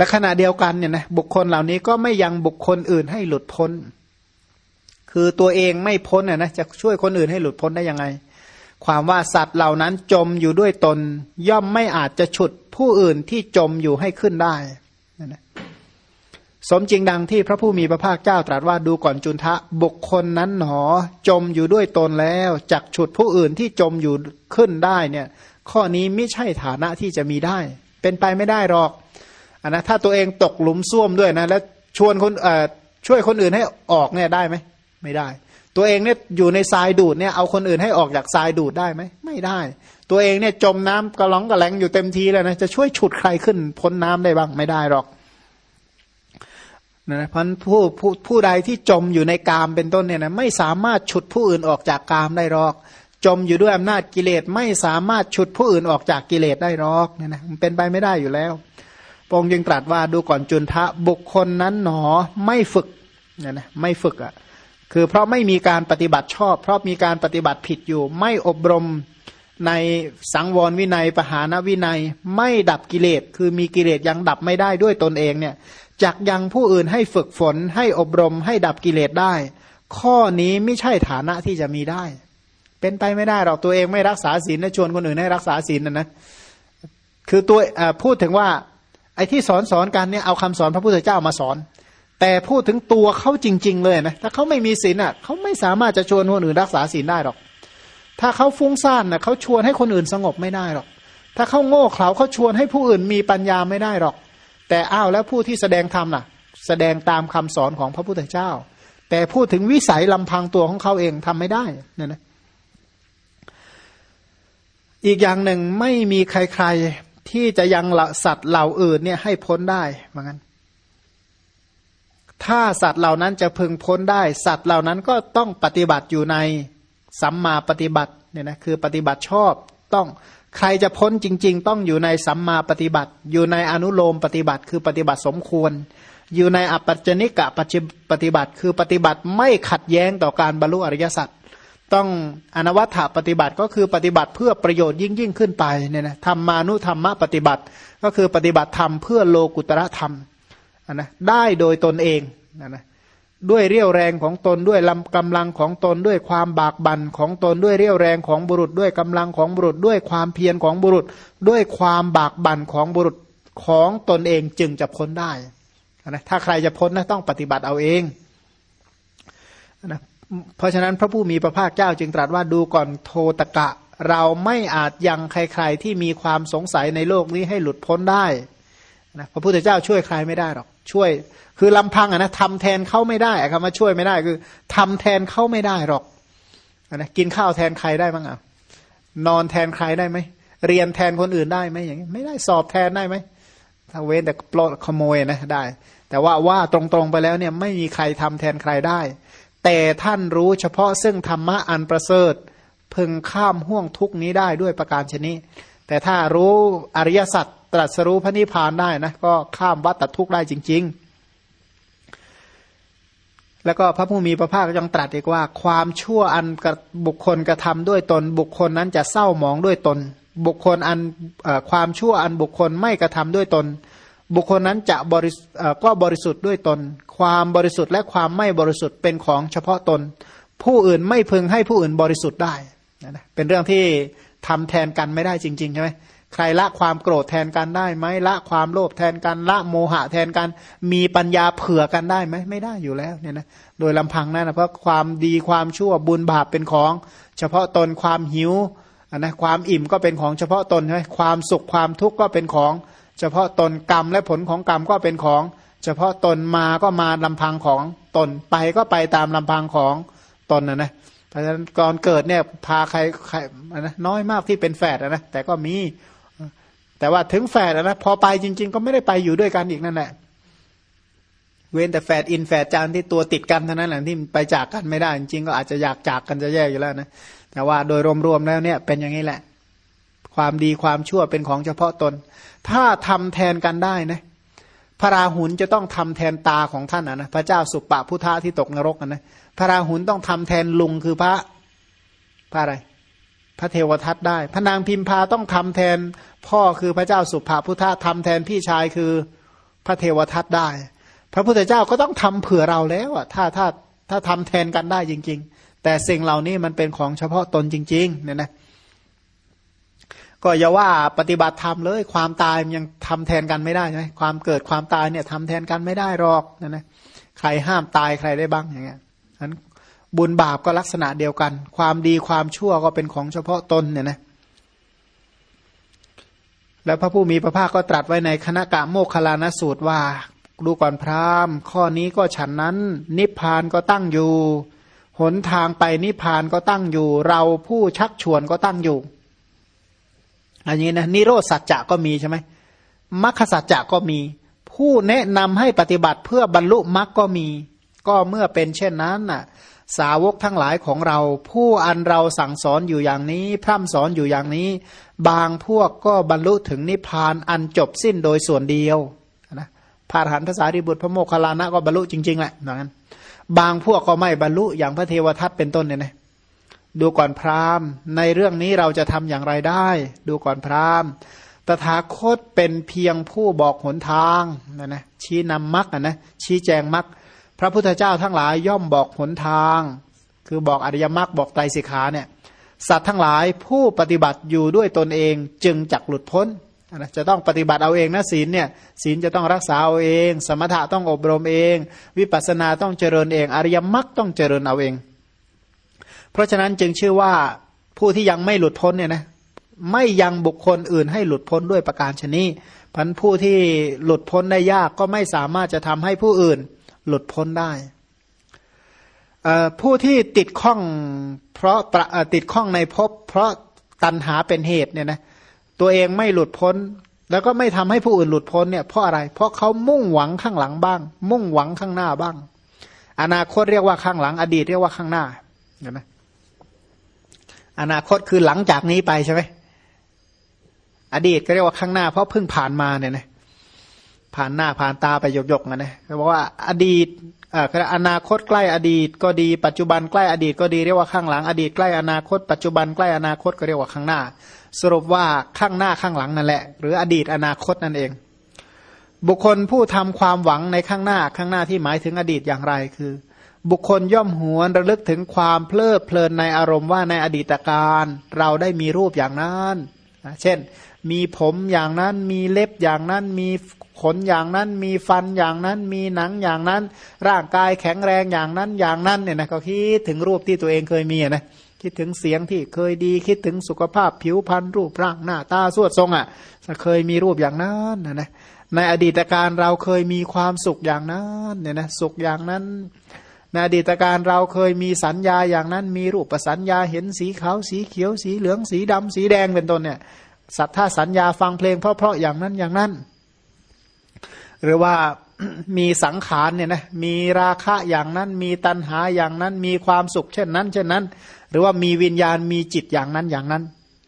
และขณะเดียวกันเนี่ยนะบุคคลเหล่านี้ก็ไม่ยังบุคคลอื่นให้หลุดพ้น คือตัวเองไม่พ้นนะนะจะช่วยคนอื่นให้หลุดพ้นได้ยังไง ความว่าสัตว์เหล่านั้นจมอยู่ด้วยตน ย่อมไม่อาจจะฉุดผู้อื่นที่จมอยู่ให้ขึ้นได้นะสมจริงดังที่พระผู้มีพระภาคเจ้าตรัสว่าดูก่อนจุนทะบุคคลนั้นหนอ จมอยู่ด้วยตนแล้วจักฉุดผู้อื่นที่จมอยู่ขึ้นได้เนี่ย ข้อนี้ไม่ใช่ฐานะที่จะมีได้ เป็นไปไม่ได้หรอก อันนะถ้าตัวเองตกหลุมซ่วมด้วยนะแล้วชวนคนเอ่อช่วยคนอื่นให้ออกเนี่ยได้ไหมไม่ได้ ตัวเองเนี่ยอยู่ในทรายดูดเนี่ยเอาคนอื่นให้ออกจากทรายดูดได้ไหมไม่ได้ ตัวเองเนี่ยจมน้ำกระล้องกระแหลงอยู่เต็มทีแล้วนะจะช่วยฉุดใครขึ้นพ้นน้ำได้บ้างไม่ได้หรอกนะพราะผู้ผู้ผู้ใดที่จมอยู่ในกามเป็นต้นเนี่ยนะไม่สามารถฉุดผู้อื่นออกจากกามได้หรอก จมอยู่ด้วยอำนาจกิเลสไม่สามารถฉุดผู้อื่นออกจากกิเลสได้หรอกเนี่ยนะมันเป็นไปไม่ได้อยู่แล้ว พระองค์ยังตรัสว่าดูก่อนจุนทะบุคคลนั้นหนอไม่ฝึกเนี่ยนะไม่ฝึกอะคือเพราะไม่มีการปฏิบัติชอบ เพราะมีการปฏิบัติผิดอยู่ ไม่อบรมในสังวรวินัยปหานวินัยไม่ดับกิเลส คือมีกิเลสยังดับไม่ได้ด้วยตนเองเนี่ยจักยังผู้อื่นให้ฝึกฝน ให้อบรมให้ดับกิเลสได้ ข้อนี้ไม่ใช่ฐานะที่จะมีได้ เป็นไปไม่ได้หรอกตัวเองไม่รักษาศีลนะชวนคนอื่นให้รักษาศีลนะนะคือตัวพูดถึงว่า ไอ้ที่สอนสอนกันเนี่ยเอาคำสอนพระพุทธเจ้ามาสอน แต่พูดถึงตัวเขาจริง ๆ เลยนะถ้าเขาไม่มีศีลอะเขาไม่สามารถจะชวนคนอื่นรักษาศีลได้หรอก ถ้าเขาฟุ้งซ่านนะเขาชวนให้คนอื่นสงบไม่ได้หรอก ถ้าเขาโง่เขลาเขาชวนให้ผู้อื่นมีปัญญาไม่ได้หรอก แต่อ้าวแล้วผู้ที่แสดงธรรมล่ะ แสดงตามคำสอนของพระพุทธเจ้า แต่พูดถึงวิสัยลำพังตัวของเขาเองทำไม่ได้นี่นะอีกอย่างหนึ่งไม่มีใครๆ ที่จะยังสัตว์เหล่าอื่นเนี่ยให้พ้นได้เหมือนกันถ้าสัตว์เหล่านั้นจะพึงพ้นได้ สัตว์เหล่านั้นก็ต้องปฏิบัติอยู่ในสัมมาปฏิบัติเนี่ยนะคือปฏิบัติชอบต้องใครจะพ้นจริง ๆ ต้องอยู่ในสัมมาปฏิบัติ อยู่ในอนุโลมปฏิบัติ คือปฏิบัติสมควร อยู่ในอปัจจนิกะปฏิบัติ คือปฏิบัติไม่ขัดแย้งต่อการบรรลุอริยสัจ ต้องอนวัฏฐปฏิบัติก็คือปฏิบัติเพื่อประโยชน์ยิ่งยิ่งขึ้นไปเนี่ยนะธรรมานุธรรมะปฏิบัติ ก็คือปฏิบัติธรรมเพื่อโลกุตระธรรมนะได้โดยตนเองนะนะด้วยเรี่ยวแรงของตนด้วยลำกำลังของตนด้วยความบากบั่นของตนด้วยเรี่ยวแรงของบุรุษด้วยกำลังของบุรุษด้วยความเพียรของบุรุษ ด้วยความบากบั่นของบุรุษของตนเองจึงจะพ้นได้นะถ้าใครจะพ้นนะต้องปฏิบัติเอาเองนะ เพราะฉะนั้นพระผู้มีพระภาคเจ้าจึงตรัสว่าดูก่อนโทตกะ เราไม่อาจยังใครๆที่มีความสงสัยในโลกนี้ให้หลุดพ้นได้นะพระพุทธเจ้าช่วยใครไม่ได้หรอก ช่วย คือลำพังอะนะทำแทนเขาไม่ได้คำว่าช่วยไม่ได้คือทำแทนเขาไม่ได้หรอกนะกินข้าวแทนใครได้บ้างอะนอนแทนใครได้ไหมเรียนแทนคนอื่นได้ไหมอย่างนี้ไม่ได้สอบแทนได้ไหมถ้าเว้นแต่ปลดขโมยนะได้ แต่ว่าว่าตรงๆไปแล้วเนี่ยไม่มีใครทำแทนใครได้ แต่ท่านรู้เฉพาะซึ่งธรรมะอันประเสริฐพึงข้ามห่วงทุกนี้ได้ด้วยประการชนิดแต่ถ้ารู้อริยสัจตรัสรู้พระนิพพานได้นะก็ข้ามวัฏทุกข์ได้จริง ๆ แล้วก็พระผู้มีพระภาคยังตรัสอีกว่า ความชั่วอันบุคคลกระทำด้วยตน บุคคลนั้นจะเศร้าหมองด้วยตน บุคคลอันความชั่วอันบุคคลไม่กระทำด้วยตน บุคคลนั้นจะบริก็บริสุทธิ์ด้วยตน ความบริสุทธิ์และความไม่บริสุทธิ์เป็นของเฉพาะตน ผู้อื่นไม่พึงให้ผู้อื่นบริสุทธิ์ได้นะเป็นเรื่องที่ทำแทนกันไม่ได้จริงๆใช่ไหมใครละความโกรธแทนกันได้ไหมละความโลภแทนกันละโมหะแทนกัน มีปัญญาเผื่อกันได้ไหมไม่ได้อยู่แล้วเนี่ยนะโดยลำพังนั่นนะเพราะความดีความชั่วบุญบาปเป็นของ เฉพาะตนความหิวนะความอิ่มก็เป็นของเฉพาะตนใช่ไหมความสุขความทุกข์ก็เป็นของ เฉพาะตนกรรมและผลของกรรมก็เป็นของ เฉพาะตนมาก็มาลำพังของตนไปก็ไปตามลำพังของตนนะนะเพราะฉะนั้นก่อนเกิดเนี่ยพาใครใครนะน้อยมากที่เป็นแฝดนะแต่ก็มีแต่ว่าถึงแฝดนะพอไปจริง ๆ ก็ไม่ได้ไปอยู่ด้วยกันอีกนั่นแหละเว้นแต่แฝดอินแฝดจานที่ตัวติดกันเท่านั้นแหละที่ไปจากกันไม่ได้จริงๆก็อาจจะอยากจากกันจะแย่อยู่แล้วนะแต่ว่าโดยรวมๆแล้วเนี่ยเป็นอย่างนี้แหละ ความดีความชั่วเป็นของเฉพาะตน ถ้าทำแทนกันได้นะพระราหุลจะต้องทำแทนตาของท่านนะพระเจ้าสุปปะพุทธะที่ตกนรกนะพระราหุลต้องทำแทนลุงคือพระพระอะไร พระเทวทัตได้ พระนางพิมพาต้องทำแทนพ่อคือพระเจ้าสุภาพุทธะทำแทนพี่ชายคือพระเทวทัตได้ พระพุทธเจ้าก็ต้องทำเผื่อเราแล้วอะถ้าถ้าถ้าทำแทนกันได้จริง ๆ แต่สิ่งเหล่านี้มันเป็นของเฉพาะตนจริงๆเนี่ยนะ ก็อย่าว่าปฏิบัติธรรมเลย ความตายมันยังทำแทนกันไม่ได้ใช่ไหมความเกิดความตายเนี่ยทำแทนกันไม่ได้หรอกนะนะใครห้ามตายใครได้บ้างอย่างเงี้ยนั้นบุญบาปก็ลักษณะเดียวกัน ความดีความชั่วก็เป็นของเฉพาะตนเนี่ยนะแล้วพระผู้มีพระภาคก็ตรัสไว้ในคณะกะโมคคลานสูตรว่าดูก่อนพราหมณ์ ข้อนี้ก็ฉันนั้น นิพพานก็ตั้งอยู่ หนทางไปนิพพานก็ตั้งอยู่ เราผู้ชักชวนก็ตั้งอยู่ อันนี้นะนิโรธสัจจะก็มีใช่ไหมมรรคสัจจะก็มี ผู้แนะนำให้ปฏิบัติเพื่อบรรลุมรรคก็มี ก็เมื่อเป็นเช่นนั้นน่ะ สาวกทั้งหลายของเรา ผู้อันเราสั่งสอนอยู่อย่างนี้ พร่ำสอนอยู่อย่างนี้ บางพวกก็บรรลุถึงนิพพานอันจบสิ้นโดยส่วนเดียวนะพาหันภาษาริบุตรพระโมคคัลลานะก็บรรลุจริงๆแหละนั้น บางพวกก็ไม่บรรลุอย่างพระเทวทัตเป็นต้นเนี่ยนะ ดูก่อนพราหมณ์ ในเรื่องนี้เราจะทำอย่างไรได้ ดูก่อนพราหมณ์ ตถาคตเป็นเพียงผู้บอกหนทางนะนะชี้นำมรรคนะชี้แจงมรรคพระพุทธเจ้าทั้งหลายย่อมบอกหนทาง คือบอกอริยมรรคบอกไตรสิกขาเนี่ยสัตว์ทั้งหลายผู้ปฏิบัติอยู่ด้วยตนเองจึงจักหลุดพ้นนะจะต้องปฏิบัติเอาเองนะศีลเนี่ยศีลจะต้องรักษาเอาเอง สมถะต้องอบรมเอง วิปัสสนาต้องเจริญเอง อริยมรรคต้องเจริญเอาเอง เพราะฉะนั้นจึงชื่อว่าผู้ที่ยังไม่หลุดพ้นเนี่ยนะไม่ยังบุคคลอื่นให้หลุดพ้นด้วยประการชนีพันผู้ที่หลุดพ้นได้ยากก็ไม่สามารถจะทำให้ผู้อื่นหลุดพ้นได้ ผู้ที่ติดข้องเพราะติดข้องในภพเพราะตัณหาเป็นเหตุเนี่ยนะตัวเองไม่หลุดพ้น แล้วก็ไม่ทำให้ผู้อื่นหลุดพ้นเนี่ยเพราะอะไร เพราะเขามุ่งหวังข้างหลังบ้าง มุ่งหวังข้างหน้าบ้าง อนาคตเรียกว่าข้างหลัง อดีตเรียกว่าข้างหน้าเห็นไหม อนาคตคือหลังจากนี้ไปใช่ไหมอดีตก็เรียกว่าข้างหน้าเพราะเพิ่งผ่านมาเนี่ยนะผ่านหน้าผ่านตาไปหยกๆนะนะเขาบอกว่าอดีตอ่าอนาคตใกล้อดีตก็ดีปัจจุบันใกล้อดีตก็ดีเรียกว่าข้างหลัง อดีตใกล้อนาคต ปัจจุบันใกล้อนาคตก็เรียกว่าข้างหน้า สรุปว่าข้างหน้าข้างหลังนั่นแหละ หรืออดีตอนาคตนั่นเอง บุคคลผู้ทำความหวังในข้างหน้าข้างหน้าที่หมายถึงอดีตอย่างไรคือ บุคคลย่อมหวนระลึกถึงความเพลิดเพลินในอารมณ์ว่าในอดีตการเราได้มีรูปอย่างนั้นเช่น มีผมอย่างนั้น มีเล็บอย่างนั้น มีขนอย่างนั้น มีฟันอย่างนั้น มีหนังอย่างนั้น ร่างกายแข็งแรงอย่างนั้นอย่างนั้นเนี่ยนะก็คิดถึงรูปที่ตัวเองเคยมีนะคิดถึงเสียงที่เคยดีคิดถึงสุขภาพผิวพรรณรูปร่างหน้าตาสวดทรงอะ่ะเคยมีรูปอย่างนั้นนะนะในอดีตการเราเคยมีความสุขอย่างนั้นเนี่ยนะสุขอย่างนั้น ในอดีตการเราเคยมีสัญญาอย่างนั้น มีรูปสัญญาเห็นสีขาวสีเขียวสีเหลืองสีดำสีแดงเป็นต้นเนี่ยสัทธาสัญญาฟังเพลงเพราะๆอย่างนั้นอย่างนั้น หรือว่ามีสังขารเนี่ยนะมีราคะอย่างนั้นมีตัณหาอย่างนั้น มีความสุขเช่นนั้น เช่นนั้น หรือว่ามีวิญญาณมีจิตอย่างนั้นอย่างนั้น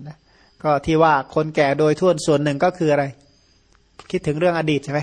นะก็ที่ว่าคนแก่โดยทั่วส่วนหนึ่งก็คืออะไร คิดถึงเรื่องอดีตใช่ไหม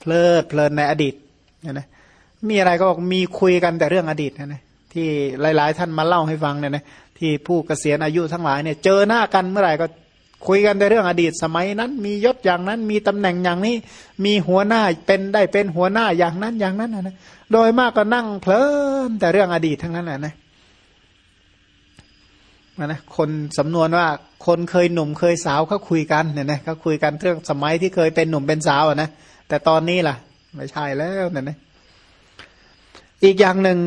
เพลิดเพลินในอดีตนะ มีอะไรก็บอกมีคุยกันแต่เรื่องอดีตนะนะที่หลาย ๆ ท่านมาเล่าให้ฟังเนี่ยนะที่ผู้เกษียณอายุทั้งหลายเนี่ยเจอหน้ากันเมื่อไหร่ก็คุยกันแต่เรื่องอดีตสมัยนั้น มียศอย่างนั้น มีตำแหน่งอย่างนี้ มีหัวหน้าเป็นได้เป็นหัวหน้าอย่างนั้นอย่างนั้นนะโดยมากก็นั่งเพลินแต่เรื่องอดีตทั้งนั้นแหละนะนะคนสำนวนว่าคนเคยหนุ่มเคยสาวเขาคุยกันเนี่ยนะเขาคุยกันเรื่องสมัยที่เคยเป็นหนุ่มเป็นสาวนะแต่ตอนนี้ล่ะ ไม่ใช่แล้วเนี่ยนะ อีกอย่างหนึ่ง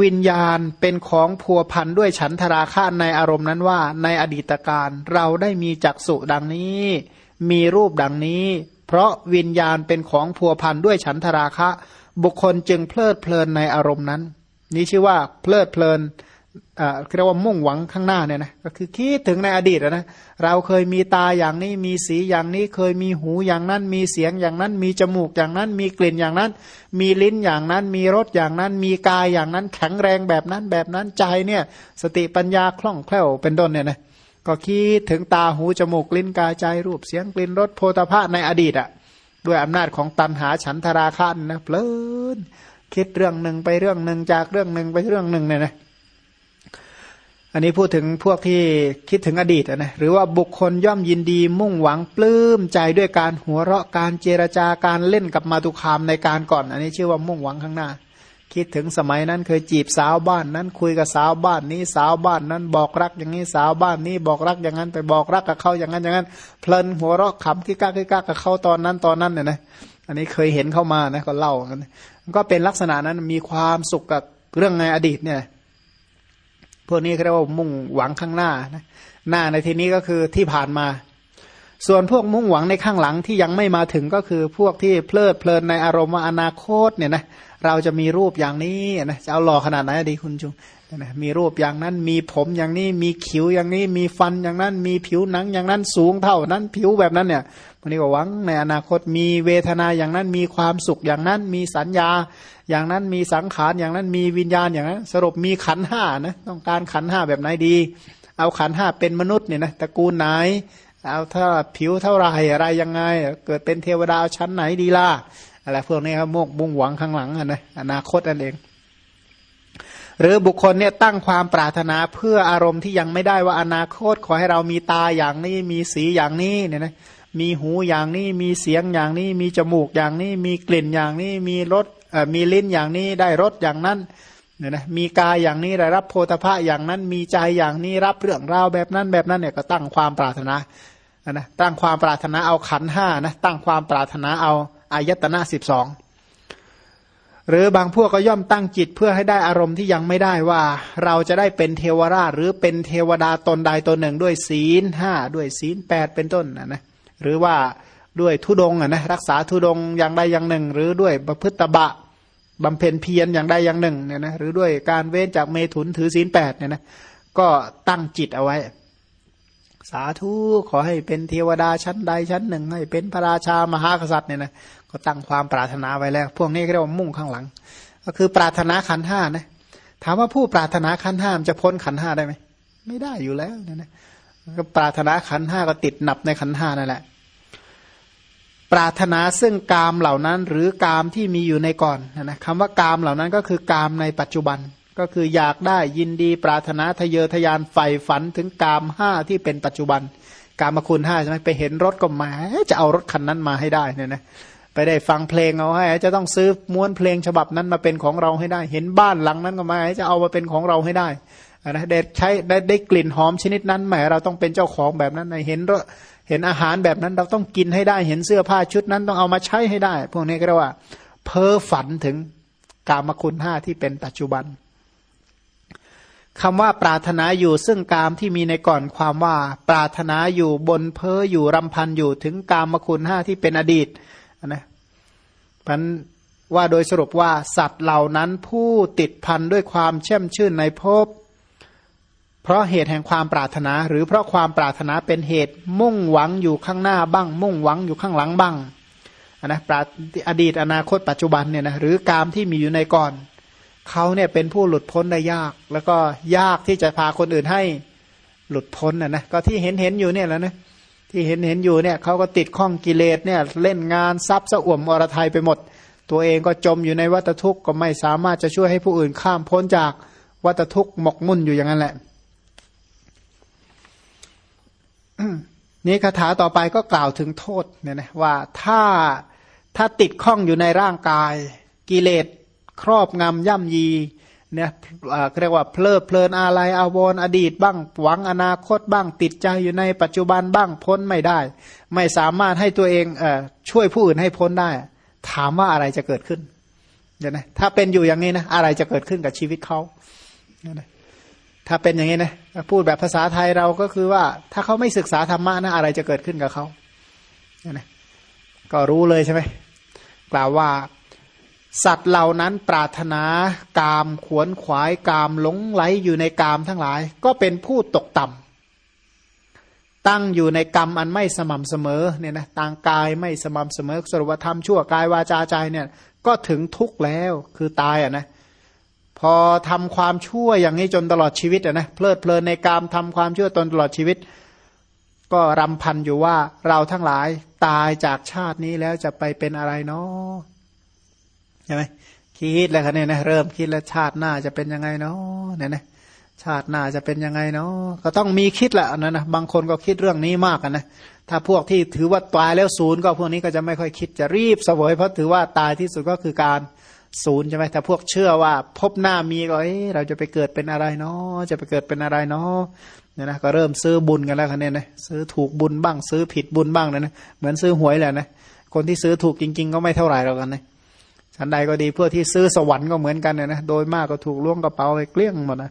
วิญญาณเป็นของพัวพันด้วยฉันทราคะในอารมณ์นั้นว่า ในอดีตการเราได้มีจักษุดังนี้ มีรูปดังนี้ เพราะวิญญาณเป็นของพัวพันด้วยฉันทราคะ บุคคลจึงเพลิดเพลินในอารมณ์นั้น นี้ชื่อว่าเพลิดเพลิน เรียกว่ามุ่งหวังข้างหน้าเนี่ยนะก็คือคิดถึงในอดีตนะเราเคยมีตาอย่างนี้มีสีอย่างนี้เคยมีหูอย่างนั้น มีเสียงอย่างนั้น มีจมูกอย่างนั้น มีกลิ่นอย่างนั้น มีลิ้นอย่างนั้น มีรสอย่างนั้น มีกายอย่างนั้น แข็งแรงแบบนั้นแบบนั้นใจเนี่ย สติปัญญาคล่องแคล่วเป็นต้นเนี่ยนะก็คิดถึงตาหูจมูกลิ้นกายใจรูปเสียงกลิ่นรสโพธาภะในอดีตอะ่ะด้วยอำนาจของตันหาฉันทราคะนะเพลินคิดเรื่องหนึ่งไปเรื่องหนึ่งจากเรื่องหนึ่งไปเรื่องหนึ่งเนี่ยนะ อันนี้พูดถึงพวกที่คิดถึงอดีตนะหรือว่าบุคคลย่อมยินดีมุ่งหวังปลื้มใจด้วยการหัวเราะการเจรจาการเล่นกับมาตุคามในการก่อน อันนี้ชื่อว่ามุ่งหวังข้างหน้า คิดถึงสมัยนั้นเคยจีบสาวบ้านนั้นคุยกับสาวบ้านนี้สาวบ้านนั้นบอกรักอย่างนี้สาวบ้านนี้บอกรักอย่างนั้นไปบอกรักกับเขาอย่างนั้นอย่างนั้น เพลินหัวเราะขำกิ๊กกักกิ๊กกักกับเขาตอนนั้นตอนนั้นเนี่ยนะอันนี้เคยเห็นเข้ามานะก็เล่ากันก็เป็นลักษณะนั้นมีความสุขกับเรื่องในอดีตเนี่ย พวกนี้เรียกว่ามุ่งหวังข้างหน้านะหน้าในที่นี้ก็คือที่ผ่านมา ส่วนพวกมุ่งหวังในข้างหลังที่ยังไม่มาถึงก็คือพวกที่เพลิดเพลินในอารมณ์อนาคตเนี่ยนะเราจะมีรูปอย่างนี้นะจะเอาหล่อขนาดไหนดีคุณจุงนะมีรูปอย่างนั้นมีผมอย่างนี้มีขิวอย่างนี้มีฟันอย่างนั้น มีผิวหนังอย่างนั้นสูงเท่านั้นผิวแบบนั้นเนี่ยวันนี้ก็หวังในอนาคตมีเวทนาอย่างนั้นมีความสุขอย่างนั้น มีสัญญา อย่างนั้นมีสังขารอย่างนั้นมีวิญญาณอย่างนั้น สรุปมีขันห้านะต้องการขันห้าแบบไหนดี เอาขันห้าเป็นมนุษย์เนี่ยนะตระกูลไหน เอาถ้าผิวเท่าไรอะไรยังไง เกิดเป็นเทวดาชั้นไหนดีล่ะอะไรพวกนี้ครับโมกบุ้งหวังข้างหลังนะอนาคตนั่นเอง หรือบุคคลเนี่ยตั้งความปรารถนาเพื่ออารมณ์ที่ยังไม่ได้ว่าอนาคตขอให้เรามีตาอย่างนี้มีสีอย่างนี้เนี่ยนะมีหูอย่างนี้มีเสียงอย่างนี้มีจมูกอย่างนี้มีกลิ่นอย่างนี้มีรส มีลิ้นอย่างนี้ได้รสอย่างนั้นเนี่ยนะมีกายอย่างนี้ได้รับโพธภะอย่างนั้น มีใจอย่างนี้รับเรื่องราวแบบนั้นแบบนั้นเนี่ยก็ตั้งความปรารถนานะตั้งความปรารถนาเอาขันห้านะตั้งความปรารถนาเอาอายตนะสิบสองหรือบางพวกก็ย่อมตั้งจิตเพื่อให้ได้อารมณ์ที่ยังไม่ได้ว่า เราจะได้เป็นเทวราช หรือเป็นเทวดาตนใดตนหนึ่งด้วยศีลห้าด้วยศีลแปดเป็นต้นนะนะหรือว่าด้วยทุดงอะนะรักษาทุดงอย่างใดอย่างหนึ่ง หรือด้วยประพฤตบะ บำเพ็ญเพียรอย่างใดอย่างหนึ่งเนี่ยนะหรือด้วยการเว้นจากเมถุนถือศีลแปดเนี่ยนะก็ตั้งจิตเอาไว้ สาธุขอให้เป็นเทวดาชั้นใดชั้นหนึ่ง ให้เป็นพระราชามหากษัตริย์เนี่ยนะก็ตั้งความปรารถนาไว้แล้ว พวกนี้เรียกว่ามุ่งข้างหลัง ก็คือปรารถนาขันห้านะถามว่าผู้ปรารถนาขันห้ามจะพ้นขันห้าได้ไหมไม่ได้อยู่แล้วเนี่ยนะก็ปรารถนาขันห้าก็ติดหนับในขันห้านั่นแหละ ปรารถนาซึ่งกามเหล่านั้น หรือกามที่มีอยู่ในก่อนนะคำว่ากามเหล่านั้นก็คือกามในปัจจุบัน ก็คืออยากได้ยินดี ปรารถนาทะเยอทะยานใฝ่ฝันถึงกามห้าที่เป็นปัจจุบัน กามคุณห้าใช่ไหมไปเห็นรถก็มาจะเอารถคันนั้นมาให้ได้เนี่ยนะไปได้ฟังเพลงเอาให้จะต้องซื้อม้วนเพลงฉบับนั้นมาเป็นของเราให้ได้ เห็นบ้านหลังนั้นก็มาจะเอามาเป็นของเราให้ได้นะได้ใช้ได้ได้กลิ่นหอมชนิดนั้นแหมเราต้องเป็นเจ้าของแบบนั้นเห็นรถ เห็นอาหารแบบนั้นเราต้องกินให้ได้ เห็นเสื้อผ้าชุดนั้นต้องเอามาใช้ให้ได้ พวกนี้ก็เรียกว่า เพ้อฝันถึงกามคุณห้าที่เป็นปัจจุบันคำว่าปรารถนาอยู่ซึ่งกามที่มีในก่อนความว่า ปรารถนาอยู่บนเพ้ออยู่รำพันอยู่ถึงกามคุณห้าที่เป็นอดีตนะพันว่าโดยสรุปว่าสัตว์เหล่านั้นผู้ติดพันด้วยความเชื่มชื่นในภพ เพราะเหตุแห่งความปรารถนา หรือเพราะความปรารถนาเป็นเหตุมุ่งหวังอยู่ข้างหน้าบ้าง มุ่งหวังอยู่ข้างหลังบ้างนะปราอดีตอนาคตปัจจุบันเนี่ยนะหรือกามที่มีอยู่ในก่อนเขาเนี่ยเป็นผู้หลุดพ้นได้ยาก แล้วก็ยากที่จะพาคนอื่นให้หลุดพ้นนะนะก็ที่เห็นเห็นอยู่เนี่ยแหละนะที่เห็นเห็นอยู่เนี่ยเขาก็ติดข้องกิเลสเนี่ยเล่นงานทรัพย์สะอ่วมอรไทยไปหมด ตัวเองก็จมอยู่ในวัฏทุกข์ก็ไม่สามารถจะช่วยให้ผู้อื่นข้ามพ้นจากวัฏทุกข์หมกมุ่นอยู่อย่างนั้นแหละ นี้คาถาต่อไปก็กล่าวถึงโทษเนี่ยนะว่าถ้าถ้าติดข้องอยู่ในร่างกาย กิเลสครอบงำย่ำยีเนี่ยเรียกว่าเพลิดเพลินอะไรอาวรอดีตบ้างหวังอนาคตบ้างติดใจอยู่ในปัจจุบันบ้างพ้นไม่ได้ ไม่สามารถให้ตัวเองเอช่วยผู้อื่นให้พ้นได้ ถามว่าอะไรจะเกิดขึ้นเดี๋ยวนะถ้าเป็นอยู่อย่างนี้นะอะไรจะเกิดขึ้นกับชีวิตเขาเนี่ย ถ้าเป็นอย่างนี้นะพูดแบบภาษาไทยเราก็คือว่า ถ้าเขาไม่ศึกษาธรรมะนะอะไรจะเกิดขึ้นกับเขานะก็รู้เลยใช่ไหมกล่าวว่าสัตว์เหล่านั้นปรารถนากามขวนขวายกามหลงไหลอยู่ในกามทั้งหลาย ก็เป็นผู้ตกต่ำตั้งอยู่ในกรรมอันไม่สม่ำเสมอเนี่ยนะต่างกายไม่สม่ำเสมอสรุปธรรมชั่วกายวาจาใจเนี่ย ก็ถึงทุกข์แล้วคือตายอะนะ พอทำความชั่วอย่างนี้จนตลอดชีวิตนะเพลิดเพลินในการทำความชั่วตนตลอดชีวิต ก็รำพันอยู่ว่าเราทั้งหลายตายจากชาตินี้แล้วจะไปเป็นอะไรเนาะใช่ไหมคิดแล้วคันเนี่ยนะเริ่มคิดแล้วชาติหน้าจะเป็นยังไงเนาะเนี่ยนะชาติหน้าจะเป็นยังไงเนาะก็ต้องมีคิดแหละนนั้นนะบางคนก็คิดเรื่องนี้มากนะถ้าพวกที่ถือว่าตายแล้วศูนย์ก็พวกนี้ก็จะไม่ค่อยคิดจะรีบเสวยเพราะถือว่าตายที่สุดก็คือการ ศูนย์ใช่ไหมแต่พวกเชื่อว่าพบหน้ามีก็เอ้เราจะไปเกิดเป็นอะไรเนาะจะไปเกิดเป็นอะไรเนาะเนี่ยนะก็เริ่มซื้อบุญกันแล้วคันนี้นะซื้อถูกบุญบ้าง ซื้อผิดบุญบ้างนะนะเหมือนซื้อหวยแหละนะคนที่ซื้อถูกจริง ๆ ก็ไม่เท่าไหร่เรากันนะฉันใดก็ดีเพื่อที่ซื้อสวรรค์ก็เหมือนกันนะนะโดยมากก็ถูกล่วงกระเป๋าไปเกลี้ยงหมดนะ